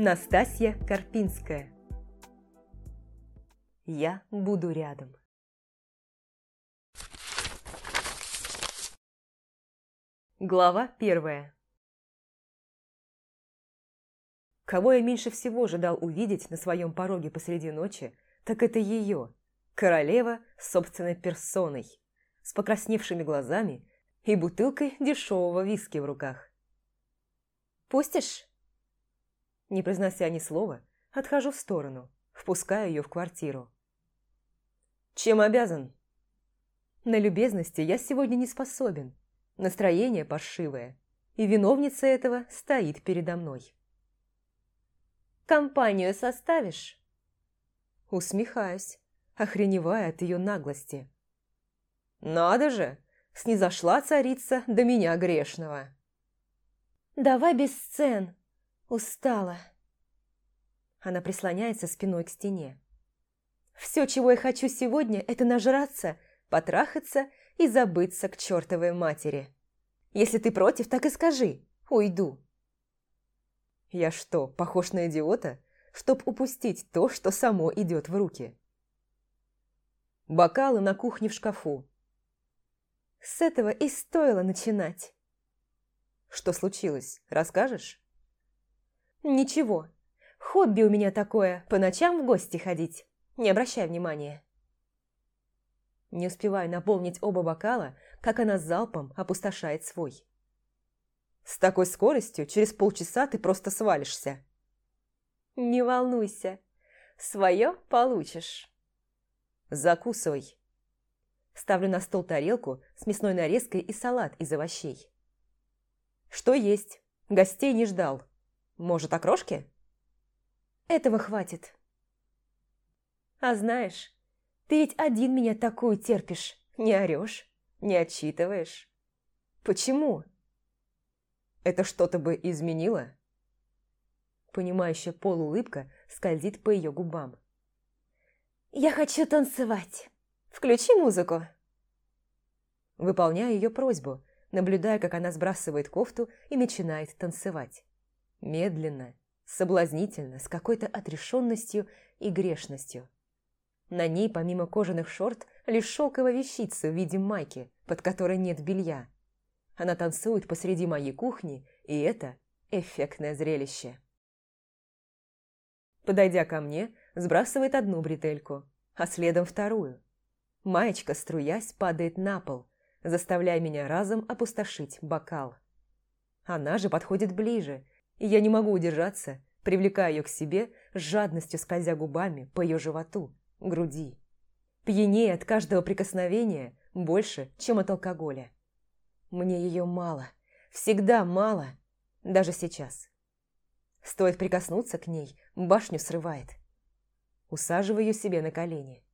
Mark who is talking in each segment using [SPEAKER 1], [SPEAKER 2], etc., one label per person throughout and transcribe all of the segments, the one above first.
[SPEAKER 1] Настасья Карпинская Я буду рядом Глава первая Кого я меньше всего ожидал увидеть на своем пороге посреди ночи, так это ее, королева собственной персоной, с покрасневшими глазами и бутылкой дешевого виски в руках. «Пустишь?» Не произнося ни слова, отхожу в сторону, впускаю ее в квартиру. «Чем обязан?» На любезности я сегодня не способен. Настроение паршивое, и виновница этого стоит передо мной. «Компанию составишь?» Усмехаюсь, охреневая от ее наглости. «Надо же! Снизошла царица до меня грешного!» «Давай без сцен!» Устала. Она прислоняется спиной к стене. Все, чего я хочу сегодня, это нажраться, потрахаться и забыться к чертовой матери. Если ты против, так и скажи. Уйду. Я что, похож на идиота, чтоб упустить то, что само идет в руки? Бокалы на кухне в шкафу. С этого и стоило начинать. Что случилось, расскажешь? «Ничего. Хобби у меня такое, по ночам в гости ходить. Не обращай внимания». Не успеваю наполнить оба бокала, как она залпом опустошает свой. «С такой скоростью через полчаса ты просто свалишься». «Не волнуйся, свое получишь». «Закусывай». Ставлю на стол тарелку с мясной нарезкой и салат из овощей. «Что есть? Гостей не ждал». Может, окрошки? Этого хватит. А знаешь, ты ведь один меня такую терпишь, не орешь, не отчитываешь. Почему? Это что-то бы изменило? Понимающая полуулыбка скользит по ее губам. «Я хочу танцевать. Включи музыку». Выполняю ее просьбу, наблюдая, как она сбрасывает кофту и начинает танцевать. Медленно, соблазнительно, с какой-то отрешенностью и грешностью. На ней, помимо кожаных шорт, лишь шелковая вещица в виде майки, под которой нет белья. Она танцует посреди моей кухни, и это эффектное зрелище. Подойдя ко мне, сбрасывает одну бретельку, а следом вторую. Маечка, струясь, падает на пол, заставляя меня разом опустошить бокал. Она же подходит ближе и я не могу удержаться, привлекая ее к себе, с жадностью скользя губами по ее животу, груди. Пьянее от каждого прикосновения больше, чем от алкоголя. Мне ее мало, всегда мало, даже сейчас. Стоит прикоснуться к ней, башню срывает. Усаживаю ее себе на колени.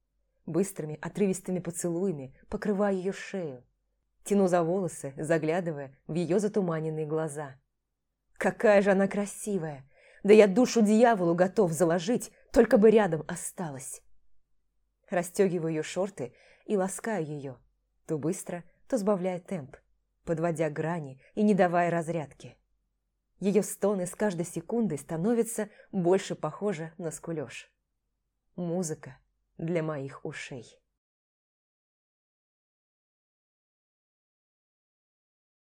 [SPEAKER 1] Быстрыми, отрывистыми поцелуями покрываю ее шею. Тяну за волосы, заглядывая в ее затуманенные глаза – Какая же она красивая! Да я душу дьяволу готов заложить, только бы рядом осталась. Растегиваю ее шорты и ласкаю ее, то быстро, то сбавляя темп, подводя грани и не давая разрядки. Ее стоны с каждой секундой становятся больше похожи на скулеж. Музыка для моих ушей.